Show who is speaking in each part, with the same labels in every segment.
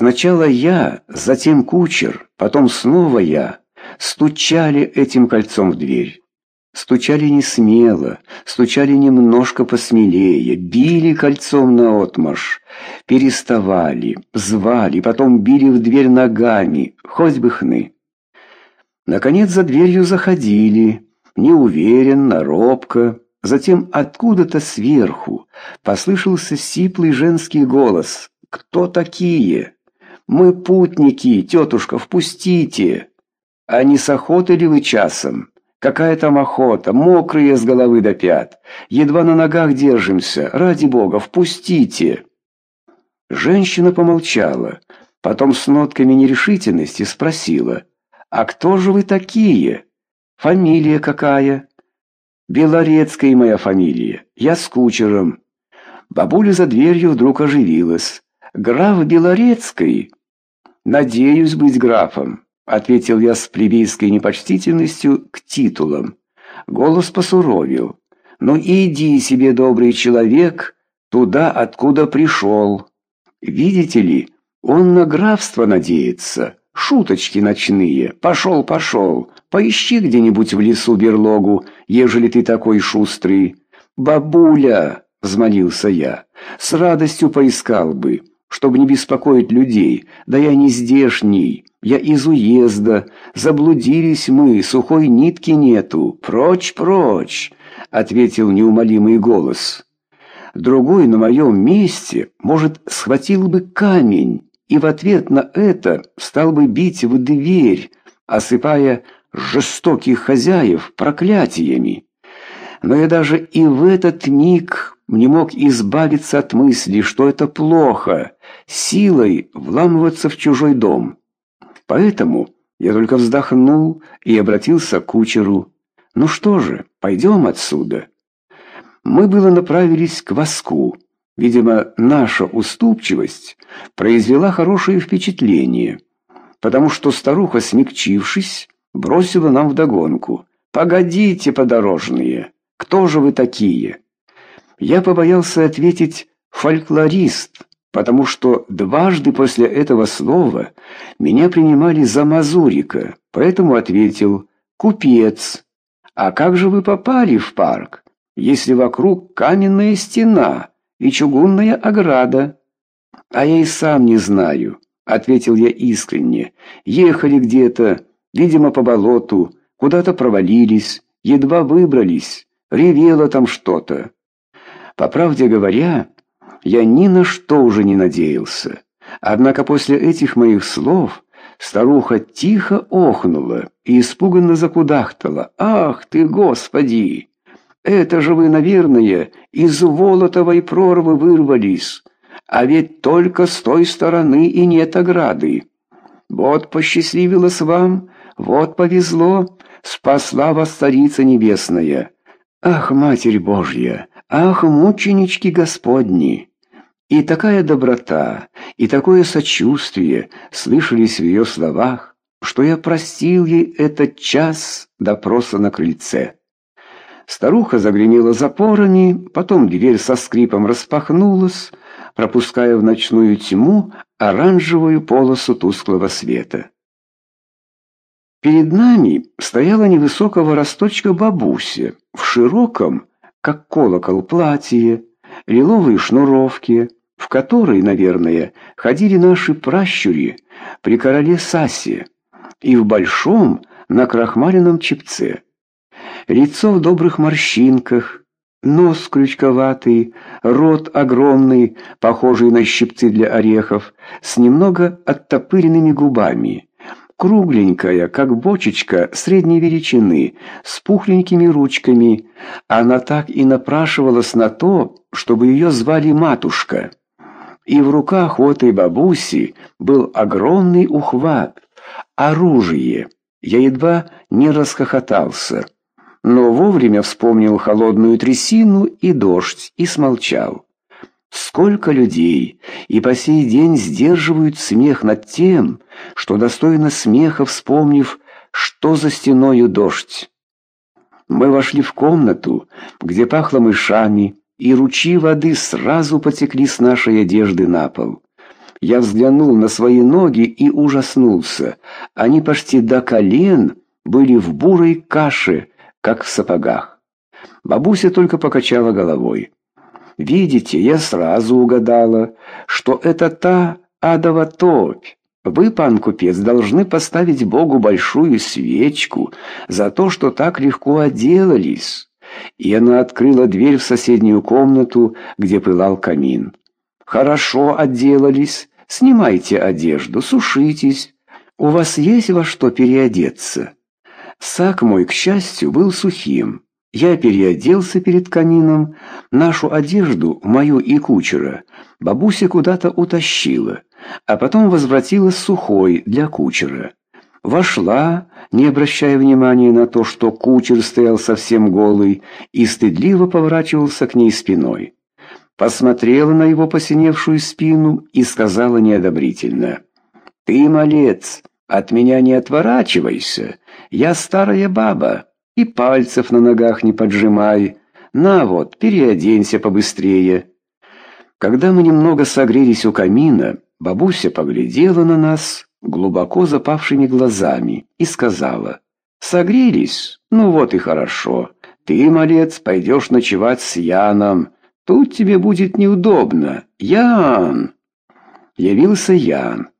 Speaker 1: Сначала я, затем кучер, потом снова я стучали этим кольцом в дверь. Стучали не смело, стучали немножко посмелее, били кольцом наотмашь, переставали, звали, потом били в дверь ногами, хоть бы хны. Наконец за дверью заходили, неуверенно, робко. Затем откуда-то сверху послышался сиплый женский голос. «Кто такие?» «Мы путники, тетушка, впустите!» «А не с охоты ли вы часом?» «Какая там охота? Мокрые с головы до пят. Едва на ногах держимся. Ради бога, впустите!» Женщина помолчала, потом с нотками нерешительности спросила. «А кто же вы такие? Фамилия какая?» «Белорецкая моя фамилия. Я с кучером». Бабуля за дверью вдруг оживилась. «Граф Белорецкий?» «Надеюсь быть графом», — ответил я с плебейской непочтительностью к титулам. Голос посуровил. «Ну иди себе, добрый человек, туда, откуда пришел. Видите ли, он на графство надеется. Шуточки ночные. Пошел, пошел. Поищи где-нибудь в лесу берлогу, ежели ты такой шустрый. Бабуля!» — взмолился я. «С радостью поискал бы чтобы не беспокоить людей. Да я не здешний, я из уезда. Заблудились мы, сухой нитки нету. Прочь, прочь!» — ответил неумолимый голос. Другой на моем месте, может, схватил бы камень и в ответ на это стал бы бить в дверь, осыпая жестоких хозяев проклятиями. Но я даже и в этот миг не мог избавиться от мысли, что это плохо, силой вламываться в чужой дом. Поэтому я только вздохнул и обратился к кучеру. «Ну что же, пойдем отсюда». Мы было направились к воску. Видимо, наша уступчивость произвела хорошее впечатление, потому что старуха, смягчившись, бросила нам вдогонку. «Погодите, подорожные, кто же вы такие?» Я побоялся ответить «фольклорист», потому что дважды после этого слова меня принимали за мазурика, поэтому ответил «купец». «А как же вы попали в парк, если вокруг каменная стена и чугунная ограда?» «А я и сам не знаю», — ответил я искренне. «Ехали где-то, видимо, по болоту, куда-то провалились, едва выбрались, ревело там что-то». По правде говоря, я ни на что уже не надеялся. Однако после этих моих слов старуха тихо охнула и испуганно закудахтала. «Ах ты, Господи! Это же вы, наверное, из Волотовой прорвы вырвались, а ведь только с той стороны и нет ограды. Вот посчастливилось вам, вот повезло, спасла вас Царица Небесная. Ах, Матерь Божья!» Ах, мученички Господни! И такая доброта, и такое сочувствие слышались в ее словах, что я простил ей этот час допроса на крыльце. Старуха загремела запорами, потом дверь со скрипом распахнулась, пропуская в ночную тьму оранжевую полосу тусклого света. Перед нами стояла невысокого росточка бабуся в широком, как колокол платье, лиловые шнуровки, в которые, наверное, ходили наши пращури при короле Сасе, и в большом накрахмаленном чепце. Лицо в добрых морщинках, нос крючковатый, рот огромный, похожий на щипцы для орехов, с немного оттопыренными губами кругленькая, как бочечка средней величины, с пухленькими ручками. Она так и напрашивалась на то, чтобы ее звали матушка. И в руках у этой бабуси был огромный ухват, оружие. Я едва не расхохотался, но вовремя вспомнил холодную трясину и дождь и смолчал. Сколько людей и по сей день сдерживают смех над тем, что достойно смеха, вспомнив, что за стеною дождь. Мы вошли в комнату, где пахло мышами, и ручьи воды сразу потекли с нашей одежды на пол. Я взглянул на свои ноги и ужаснулся. Они почти до колен были в бурой каше, как в сапогах. Бабуся только покачала головой. «Видите, я сразу угадала, что это та адова топь. Вы, пан купец, должны поставить Богу большую свечку за то, что так легко отделались». И она открыла дверь в соседнюю комнату, где пылал камин. «Хорошо отделались. Снимайте одежду, сушитесь. У вас есть во что переодеться?» Сак мой, к счастью, был сухим. Я переоделся перед камином. Нашу одежду, мою и кучера, бабуся куда-то утащила, а потом возвратила сухой для кучера. Вошла, не обращая внимания на то, что кучер стоял совсем голый и стыдливо поворачивался к ней спиной. Посмотрела на его посиневшую спину и сказала неодобрительно. «Ты, малец, от меня не отворачивайся, я старая баба, и пальцев на ногах не поджимай. На вот, переоденься побыстрее». Когда мы немного согрелись у камина, бабуся поглядела на нас глубоко запавшими глазами и сказала, «Согрелись? Ну вот и хорошо. Ты, малец, пойдешь ночевать с Яном. Тут тебе будет неудобно. Ян!» Явился Ян.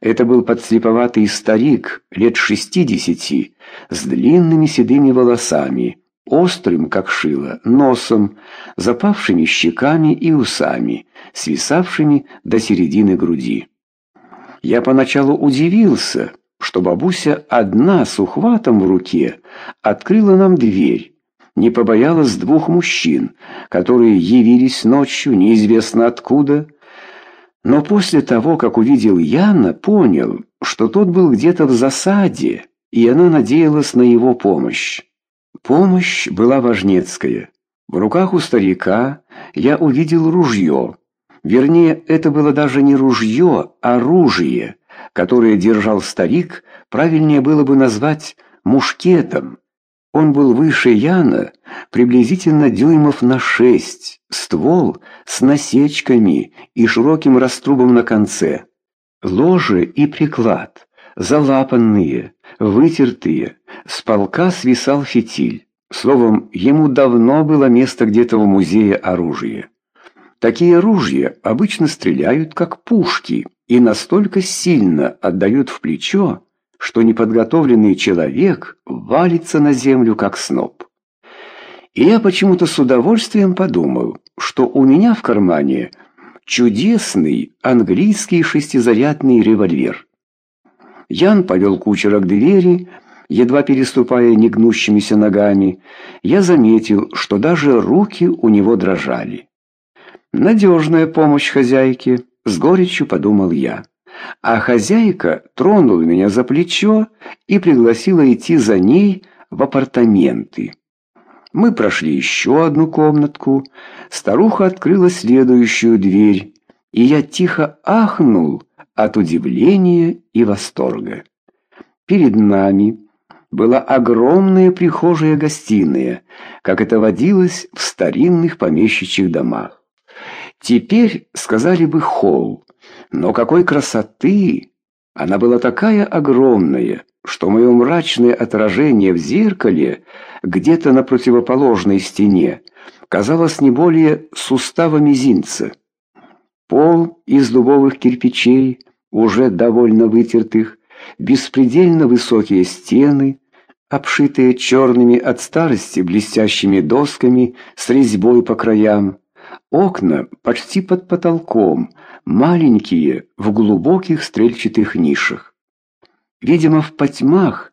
Speaker 1: Это был подслеповатый старик, лет шестидесяти, с длинными седыми волосами, острым, как шило, носом, запавшими щеками и усами, свисавшими до середины груди. Я поначалу удивился, что бабуся одна с ухватом в руке открыла нам дверь, не побоялась двух мужчин, которые явились ночью неизвестно откуда, но после того, как увидел Яна, понял, что тот был где-то в засаде, и она надеялась на его помощь. Помощь была важнецкая. В руках у старика я увидел ружье, Вернее, это было даже не ружье, а оружие, которое держал старик, правильнее было бы назвать мушкетом. Он был выше Яна, приблизительно дюймов на шесть, ствол с насечками и широким раструбом на конце. Ложе и приклад, залапанные, вытертые, с полка свисал фитиль. Словом, ему давно было место где-то в музее оружия. Такие ружья обычно стреляют как пушки и настолько сильно отдают в плечо, что неподготовленный человек валится на землю как сноп. И я почему-то с удовольствием подумал, что у меня в кармане чудесный английский шестизарядный револьвер. Ян повел кучера к двери, едва переступая негнущимися ногами. Я заметил, что даже руки у него дрожали. Надежная помощь хозяйке, с горечью подумал я. А хозяйка тронула меня за плечо и пригласила идти за ней в апартаменты. Мы прошли еще одну комнатку, старуха открыла следующую дверь, и я тихо ахнул от удивления и восторга. Перед нами была огромная прихожая гостиная, как это водилось в старинных помещичьих домах. Теперь сказали бы холл, но какой красоты! Она была такая огромная, что мое мрачное отражение в зеркале где-то на противоположной стене казалось не более сустава мизинца. Пол из дубовых кирпичей, уже довольно вытертых, беспредельно высокие стены, обшитые черными от старости блестящими досками с резьбой по краям, Окна почти под потолком, маленькие, в глубоких стрельчатых нишах. Видимо, в потьмах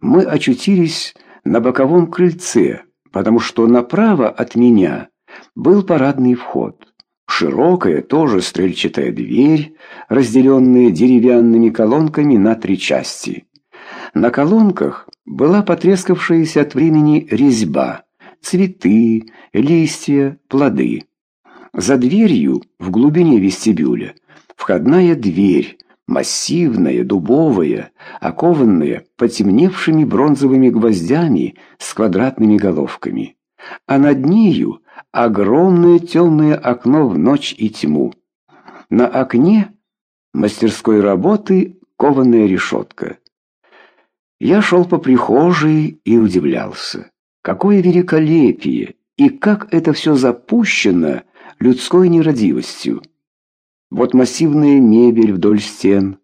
Speaker 1: мы очутились на боковом крыльце, потому что направо от меня был парадный вход. Широкая, тоже стрельчатая дверь, разделенная деревянными колонками на три части. На колонках была потрескавшаяся от времени резьба, цветы, листья, плоды. За дверью, в глубине вестибюля, входная дверь, массивная, дубовая, окованная потемневшими бронзовыми гвоздями с квадратными головками. А над нею огромное темное окно в ночь и тьму. На окне мастерской работы кованая решетка. Я шел по прихожей и удивлялся. Какое великолепие! И как это все запущено людской нерадивостью! Вот массивная мебель вдоль стен.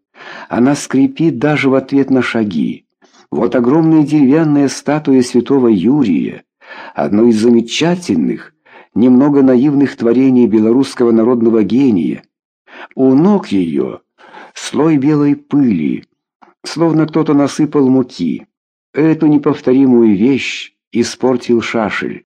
Speaker 1: Она скрипит даже в ответ на шаги. Вот огромная деревянная статуя святого Юрия, одно из замечательных, немного наивных творений белорусского народного гения. У ног ее слой белой пыли, словно кто-то насыпал муки. Эту неповторимую вещь испортил шашель.